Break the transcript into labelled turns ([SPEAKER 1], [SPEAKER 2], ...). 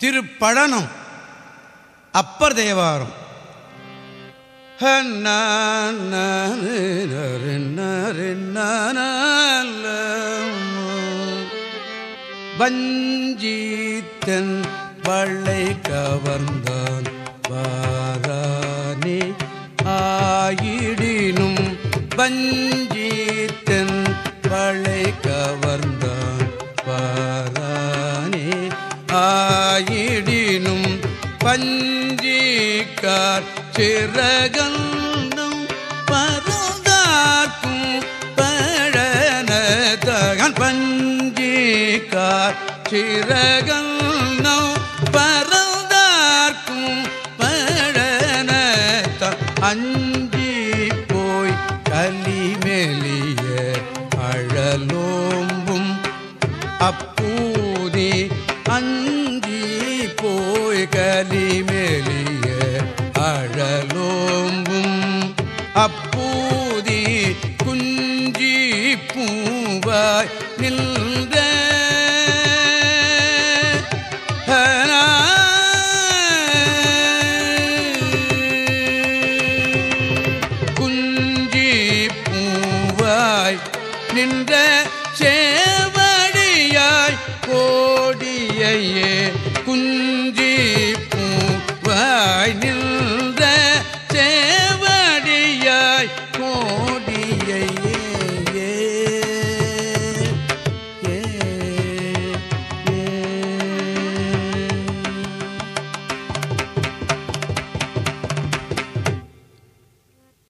[SPEAKER 1] திருப்பழனம் அப்பர் தேவாரம் வஞ்சீத்தன் வள்ளை கவர்ந்தான் வாரானே ஆயிடினும் வஞ்சீத்தன் வள்ளை கவர்ந்தான் வாரானே ஆயிடினும் பஞ்சிக்கார் சிறகந்தும் பருந்தார்க்கும் பழனதகன் பஞ்சிக்கார் சிறகந்தம் பருந்தார்க்கும் பழனத அஞ்சி போய் கலிமெலிய அழலோம்பும் அப்பூதி கலிமெலிய அழலோம்பும் அப்பூதி குஞ்சி பூவாய் நின்ற குஞ்சி பூவாய் நின்ற சேவடியாய்